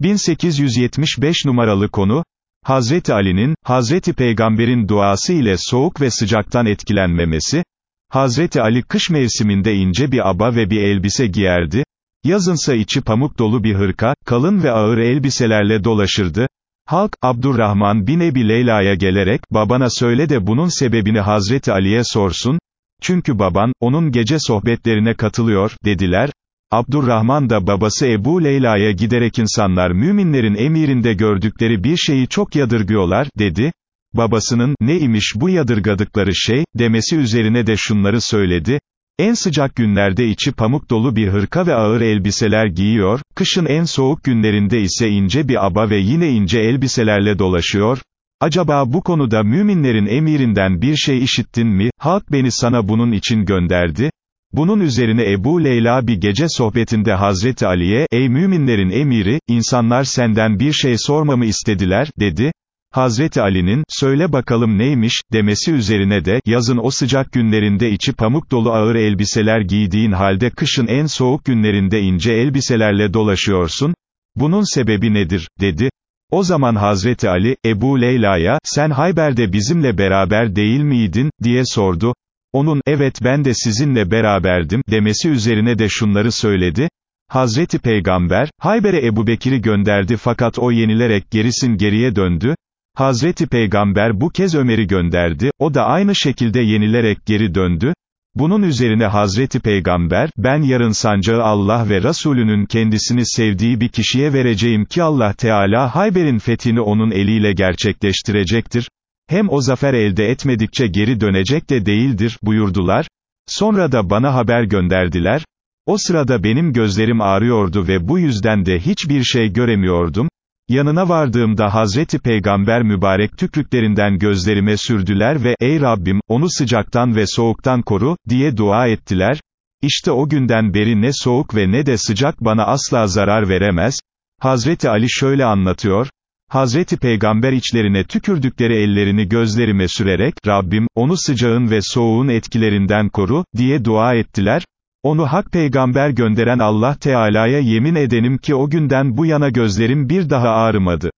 1875 numaralı konu, Hazreti Ali'nin, Hazreti Peygamber'in duası ile soğuk ve sıcaktan etkilenmemesi, Hazreti Ali kış mevsiminde ince bir aba ve bir elbise giyerdi, yazınsa içi pamuk dolu bir hırka, kalın ve ağır elbiselerle dolaşırdı, Halk, Abdurrahman bin Ebi Leyla'ya gelerek, babana söyle de bunun sebebini Hazreti Ali'ye sorsun, çünkü baban, onun gece sohbetlerine katılıyor, dediler, Abdurrahman da babası Ebu Leyla'ya giderek insanlar müminlerin emirinde gördükleri bir şeyi çok yadırgıyorlar, dedi. Babasının, ne imiş bu yadırgadıkları şey, demesi üzerine de şunları söyledi. En sıcak günlerde içi pamuk dolu bir hırka ve ağır elbiseler giyiyor, kışın en soğuk günlerinde ise ince bir aba ve yine ince elbiselerle dolaşıyor. Acaba bu konuda müminlerin emirinden bir şey işittin mi, halk beni sana bunun için gönderdi. Bunun üzerine Ebu Leyla bir gece sohbetinde Hazreti Ali'ye, ey müminlerin emiri, insanlar senden bir şey sormamı istediler, dedi. Hazreti Ali'nin, söyle bakalım neymiş, demesi üzerine de, yazın o sıcak günlerinde içi pamuk dolu ağır elbiseler giydiğin halde kışın en soğuk günlerinde ince elbiselerle dolaşıyorsun, bunun sebebi nedir, dedi. O zaman Hazreti Ali, Ebu Leyla'ya, sen Hayber'de bizimle beraber değil miydin, diye sordu. Onun, evet ben de sizinle beraberdim, demesi üzerine de şunları söyledi. Hazreti Peygamber, Hayber'e Ebu Bekir'i gönderdi fakat o yenilerek gerisin geriye döndü. Hazreti Peygamber bu kez Ömer'i gönderdi, o da aynı şekilde yenilerek geri döndü. Bunun üzerine Hazreti Peygamber, ben yarın sancağı Allah ve Resulünün kendisini sevdiği bir kişiye vereceğim ki Allah Teala Hayber'in fethini onun eliyle gerçekleştirecektir. Hem o zafer elde etmedikçe geri dönecek de değildir, buyurdular. Sonra da bana haber gönderdiler. O sırada benim gözlerim ağrıyordu ve bu yüzden de hiçbir şey göremiyordum. Yanına vardığımda Hazreti Peygamber mübarek tükrüklerinden gözlerime sürdüler ve, ey Rabbim, onu sıcaktan ve soğuktan koru, diye dua ettiler. İşte o günden beri ne soğuk ve ne de sıcak bana asla zarar veremez. Hazreti Ali şöyle anlatıyor, Hazreti Peygamber içlerine tükürdükleri ellerini gözlerime sürerek, Rabbim, onu sıcağın ve soğuğun etkilerinden koru, diye dua ettiler. Onu hak peygamber gönderen Allah Teala'ya yemin edenim ki o günden bu yana gözlerim bir daha ağrımadı.